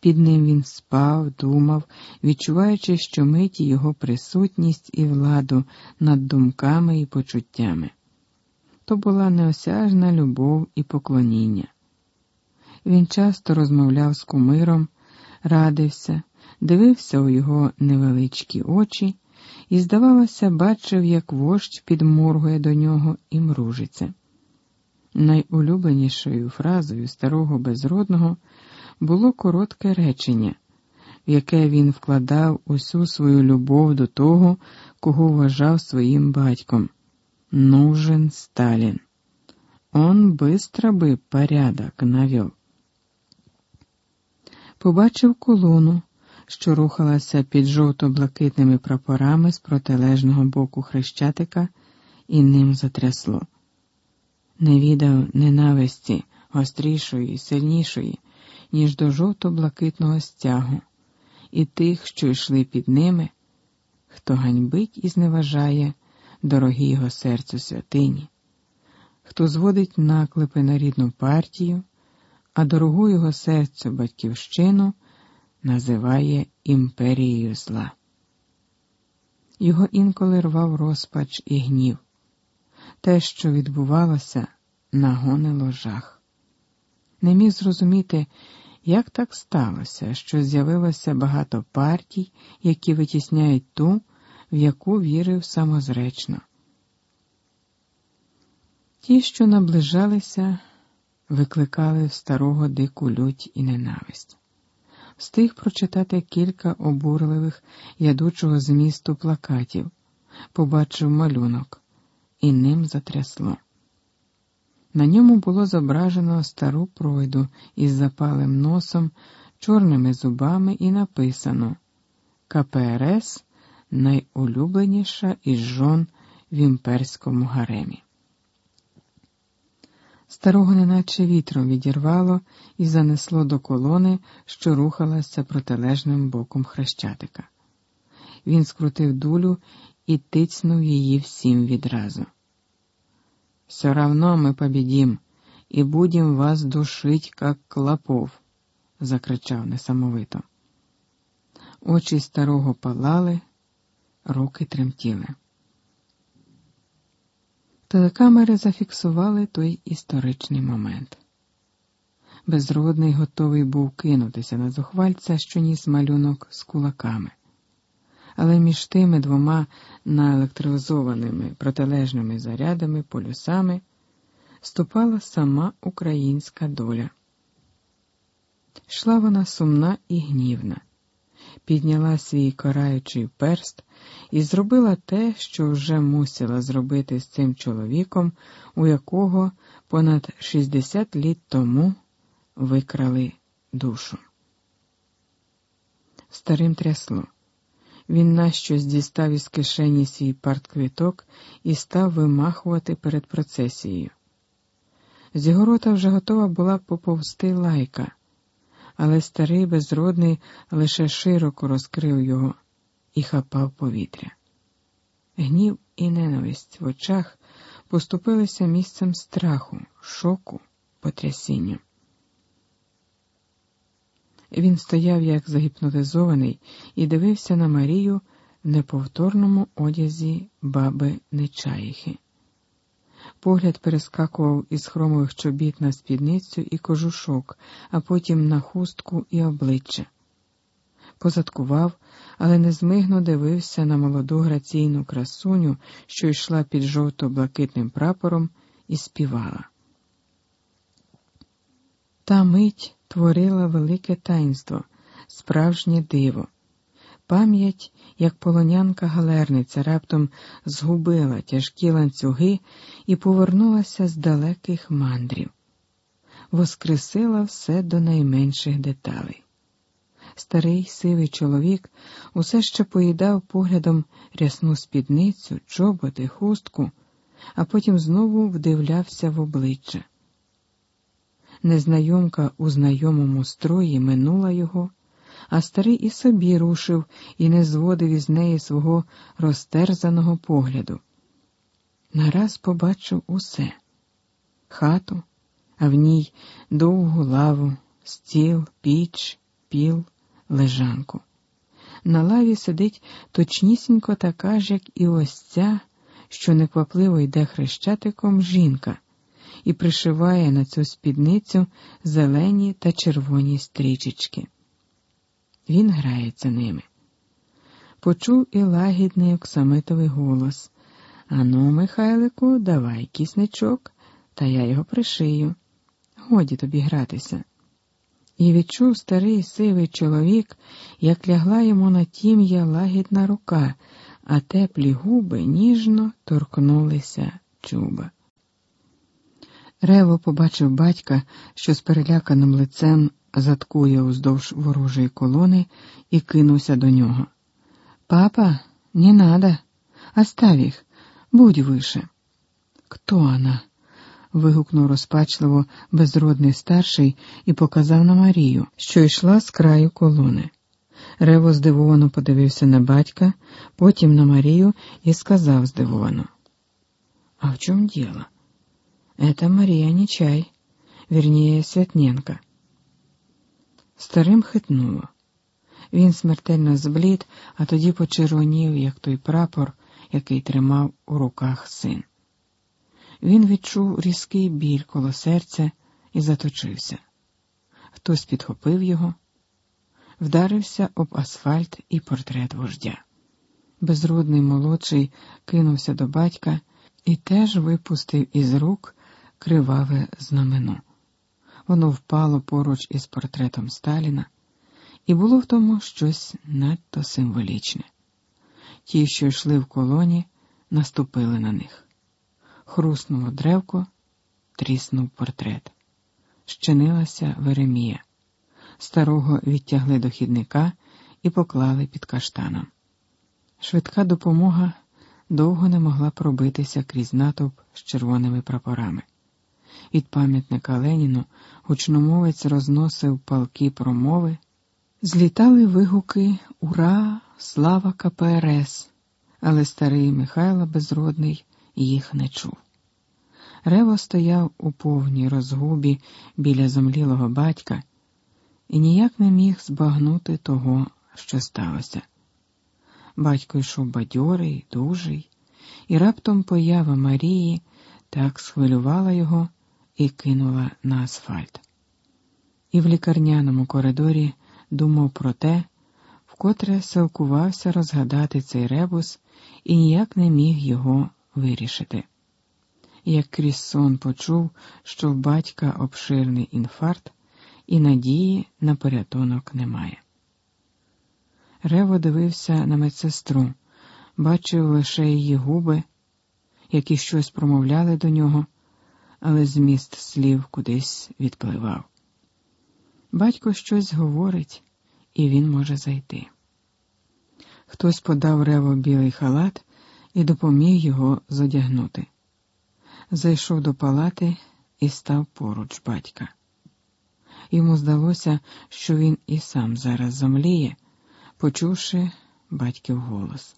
Під ним він спав, думав, відчуваючи щомиті його присутність і владу над думками і почуттями. То була неосяжна любов і поклоніння. Він часто розмовляв з кумиром, радився, дивився у його невеличкі очі і, здавалося, бачив, як вождь підморгує до нього і мружиться. Найулюбленішою фразою старого безродного було коротке речення, в яке він вкладав усю свою любов до того, кого вважав своїм батьком. Нужен Сталін. Он быстро би порядок навів. Побачив колону, що рухалася під жовто-блакитними прапорами з протилежного боку хрещатика, і ним затрясло. Не відав ненависті гострішої, сильнішої, ніж до жовто-блакитного стягу, і тих, що йшли під ними, хто ганьбить і зневажає дорогі його серцю святині, хто зводить наклепи на рідну партію, а дорогу його серцю батьківщину називає імперією зла. Його інколи рвав розпач і гнів. Те, що відбувалося, нагонило жах. Не міг зрозуміти, як так сталося, що з'явилося багато партій, які витісняють ту, в яку вірив самозречно. Ті, що наближалися, викликали в старого дику лють і ненависть. Встиг прочитати кілька обурливих ядучого змісту плакатів, побачив малюнок, і ним затрясло. На ньому було зображено стару пройду із запалим носом, чорними зубами і написано КПРС найулюбленіша із жон в імперському гаремі. Старого неначе вітром відірвало і занесло до колони, що рухалася протилежним боком хрещатика. Він скрутив дулю і тицнув її всім відразу. Все равно мы победим и будем вас душить, как клопов, закричав несамовито. Очі старого палали, руки тремтіли. Телекамери зафіксували той історичний момент. Безродний готовий був кинутися на зухвальця, що ніс малюнок з кулаками. Але між тими двома наелектризованими протилежними зарядами полюсами ступала сама українська доля. Йшла вона сумна і гнівна, підняла свій караючий перст і зробила те, що вже мусила зробити з цим чоловіком, у якого понад 60 літ тому викрали душу. Старим трясло. Він нащось дістав із кишені свій партквіток і став вимахувати перед процесією. З його рота вже готова була поповзти лайка, але старий безродний лише широко розкрив його і хапав повітря. Гнів і ненависть в очах поступилися місцем страху, шоку, потрясінню. Він стояв як загіпнотизований і дивився на Марію в неповторному одязі баби Нечаїхи. Погляд перескакував із хромових чобіт на спідницю і кожушок, а потім на хустку і обличчя. Позадкував, але незмигно дивився на молоду граційну красуню, що йшла під жовто-блакитним прапором, і співала. Та мить творила велике таїнство, справжнє диво. Пам'ять, як полонянка галерниця, раптом згубила тяжкі ланцюги і повернулася з далеких мандрів, воскресила все до найменших деталей. Старий сивий чоловік усе ще поїдав поглядом рясну спідницю, чоботи, хустку, а потім знову вдивлявся в обличчя. Незнайомка у знайомому строї минула його, а старий і собі рушив і не зводив із неї свого розтерзаного погляду. Нараз побачив усе хату, а в ній довгу лаву, стіл, піч, піл лежанку. На лаві сидить точнісінько така ж, як і ось ця, що неквапливо йде хрещатиком жінка, і пришиває на цю спідницю зелені та червоні стрічечки. Він грається ними. Почув і лагідний оксамитовий голос Ану, Михайлику, давай кісничок, та я його пришию. Годі тобі гратися. І відчув старий сивий чоловік, як лягла йому на тім'я лагідна рука, а теплі губи ніжно торкнулися чуба. Рево побачив батька, що з переляканим лицем заткує уздовж ворожої колони, і кинувся до нього. Папа, не надо, оставь их, будь выше. Кто она? вигукнув розпачливо безродний старший і показав на Марію, що йшла з краю колони. Рево здивовано подивився на батька, потім на Марію і сказав здивовано. А в чому діло? Это Марія Нечай, вірніє Святненка. Старим хитнуло. Він смертельно зблід, а тоді почервонів, як той прапор, який тримав у руках син. Він відчув різкий біль коло серця і заточився. Хтось підхопив його, вдарився об асфальт і портрет вождя. Безродний молодший кинувся до батька і теж випустив із рук криваве знамено. Воно впало поруч із портретом Сталіна, і було в тому щось надто символічне. Ті, що йшли в колоні, наступили на них. Хруснуло древко, тріснув портрет. Щинилася Веремія. Старого відтягли до хідника і поклали під каштаном. Швидка допомога довго не могла пробитися крізь натовп з червоними прапорами. Від пам'ятника Леніну гучномовець розносив палки промови, злітали вигуки Ура, слава КПРС, але старий Михайло Безродний їх не чув. Рево стояв у повній розгубі біля зомлілого батька і ніяк не міг збагнути того, що сталося. Батько йшов бадьорий, дужий, і раптом поява Марії так схвилювала його і кинула на асфальт. І в лікарняному коридорі думав про те, вкотре силкувався розгадати цей ребус і ніяк не міг його вирішити. Як крізь сон почув, що в батька обширний інфаркт, і надії на порятунок немає. Рево дивився на медсестру, бачив лише її губи, які щось промовляли до нього, але зміст слів кудись відпливав. Батько щось говорить, і він може зайти. Хтось подав рево білий халат і допоміг його зодягнути. Зайшов до палати і став поруч батька. Йому здалося, що він і сам зараз замліє, почувши батьків голос.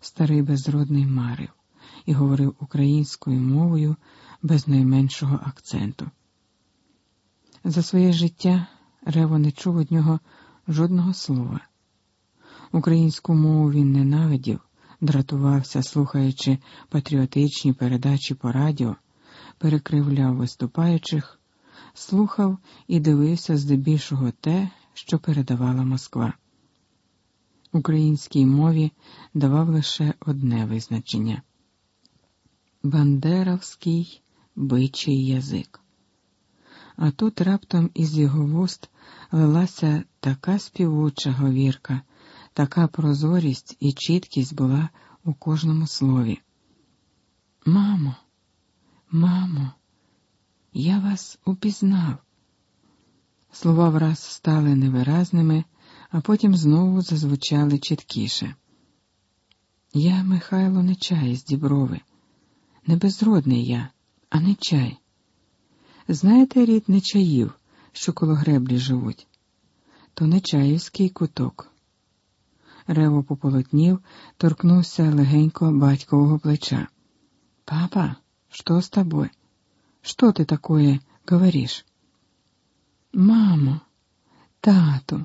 Старий безродний марив і говорив українською мовою без найменшого акценту. За своє життя Рево не чув від нього жодного слова. Українську мову він ненавидів, дратувався, слухаючи патріотичні передачі по радіо, перекривляв виступаючих слухав і дивився здебільшого те, що передавала Москва. Українській мові давав лише одне визначення Бандеровський бичий язик. А тут раптом із його вуст лилася така співуча говірка, така прозорість і чіткість була у кожному слові. Мамо, мамо. Я вас упізнав. Слова враз стали невиразними, а потім знову зазвучали чіткіше. Я Михайло Нечай з Діброви, не безродний я, а Нечай. Знаєте рід нечаїв, що коло греблі живуть? То Нечаївський куток. Рево пополотнів, торкнувся легенько батькового плеча. Папа, що з тобою? Что ты такое говоришь? Мамо, Тату,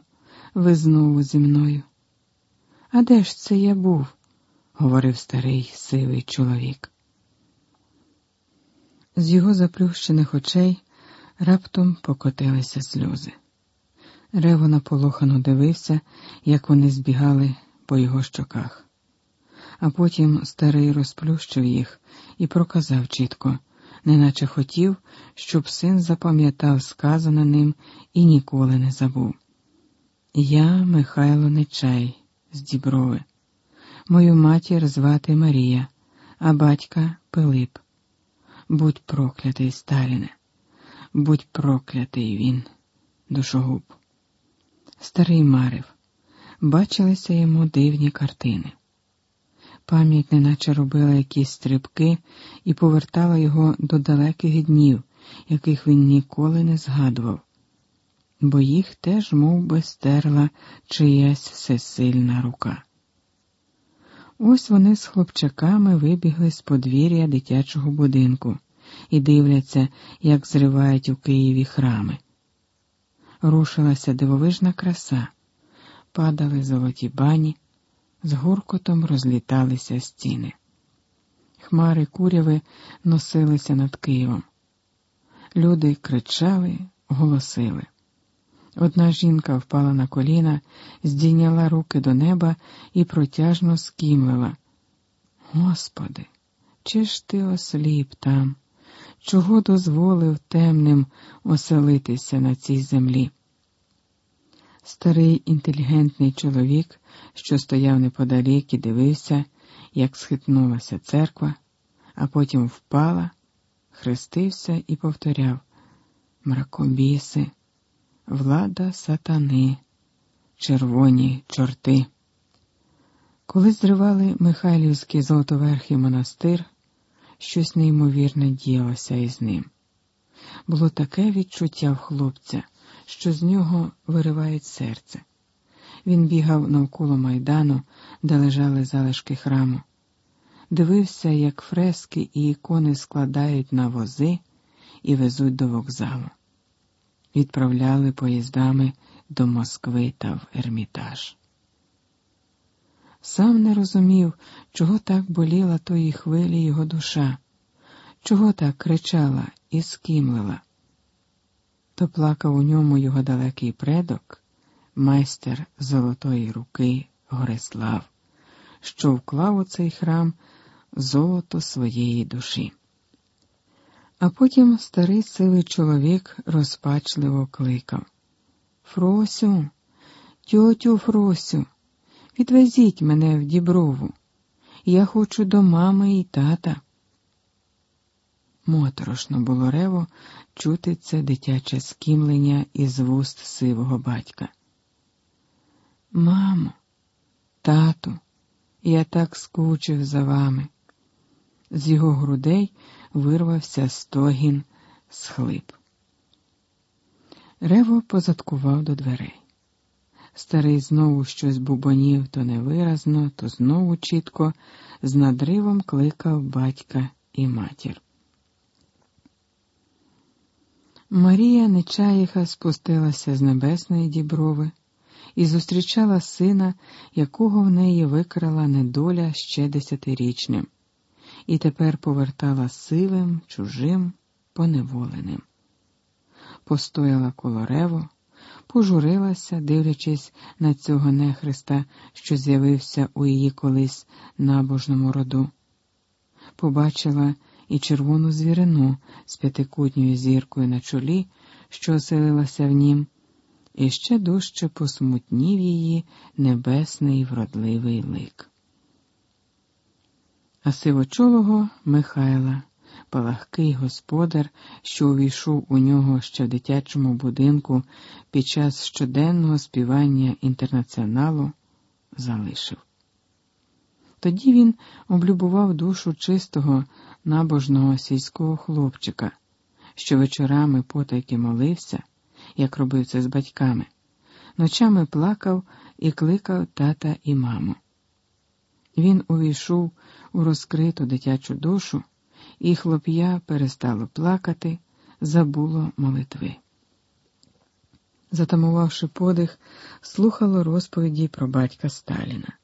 ви знову зі мною. А де ж це я був? говорив старий сивий чоловік. З його заплющених очей раптом покотилися сльози. Рево наполохано дивився, як вони збігали по його щоках. А потім старий розплющив їх і проказав чітко, неначе хотів, щоб син запам'ятав сказане ним і ніколи не забув. Я Михайло Нечай з Діброви. Мою матір звати Марія, а батька Пилип. Будь проклятий, Сталіне, будь проклятий він, душогуб. Старий марив, бачилися йому дивні картини. Пам'ять неначе робила якісь стрибки і повертала його до далеких днів, яких він ніколи не згадував, бо їх теж мов би, стерла чиясь всесильна рука. Ось вони з хлопчаками вибігли з подвір'я дитячого будинку і дивляться, як зривають у Києві храми. Рушилася дивовижна краса, падали золоті бані, з гуркотом розліталися стіни. Хмари куряви носилися над Києвом. Люди кричали, голосили. Одна жінка впала на коліна, здійняла руки до неба і протяжно скімлила. Господи, чи ж ти осліп там? Чого дозволив темним оселитися на цій землі? Старий інтелігентний чоловік, що стояв неподалік і дивився, як схитнулася церква, а потім впала, хрестився і повторяв мракобіси влада сатани, червоні чорти. Коли зривали Михайлівський золотоверхий монастир, щось неймовірне діялося із ним. Було таке відчуття в хлопця, що з нього виривають серце. Він бігав навколо майдану, де лежали залишки храму, дивився, як фрески і ікони складають на вози і везуть до вокзалу відправляли поїздами до Москви та в Ермітаж. Сам не розумів, чого так боліла тої хвилі його душа, чого так кричала і скимлила. То плакав у ньому його далекий предок, майстер золотої руки Горислав, що вклав у цей храм золото своєї душі. А потім старий сивий чоловік розпачливо кликав Фросю, тьотю Фросю, відвезіть мене в діброву. Я хочу до мами і тата. Моторошно було рево чути це дитяче скімлення із вуст сивого батька. Мамо, тату, я так скучив за вами. З його грудей вирвався стогін схлип. Рево позадкував до дверей. Старий знову щось бубонів то невиразно, то знову чітко, з надривом кликав батька і матір. Марія Нечаїха спустилася з небесної діброви і зустрічала сина, якого в неї викрала недоля ще десятирічним і тепер повертала сивим, чужим, поневоленим. Постояла коло рево, пожурилася, дивлячись на цього нехриста, що з'явився у її колись набожному роду. Побачила і червону звірину з п'ятикутньою зіркою на чолі, що оселилася в нім, і ще дужче посмутнів її небесний вродливий лик а сивочолого Михайла, палахкий господар, що увійшов у нього ще в дитячому будинку під час щоденного співання інтернаціоналу, залишив. Тоді він облюбував душу чистого, набожного сільського хлопчика, що вечорами потайки молився, як робив це з батьками, ночами плакав і кликав тата і маму. Він увійшов у розкриту дитячу душу, і хлоп'я перестало плакати, забуло молитви. затамувавши подих, слухало розповіді про батька Сталіна.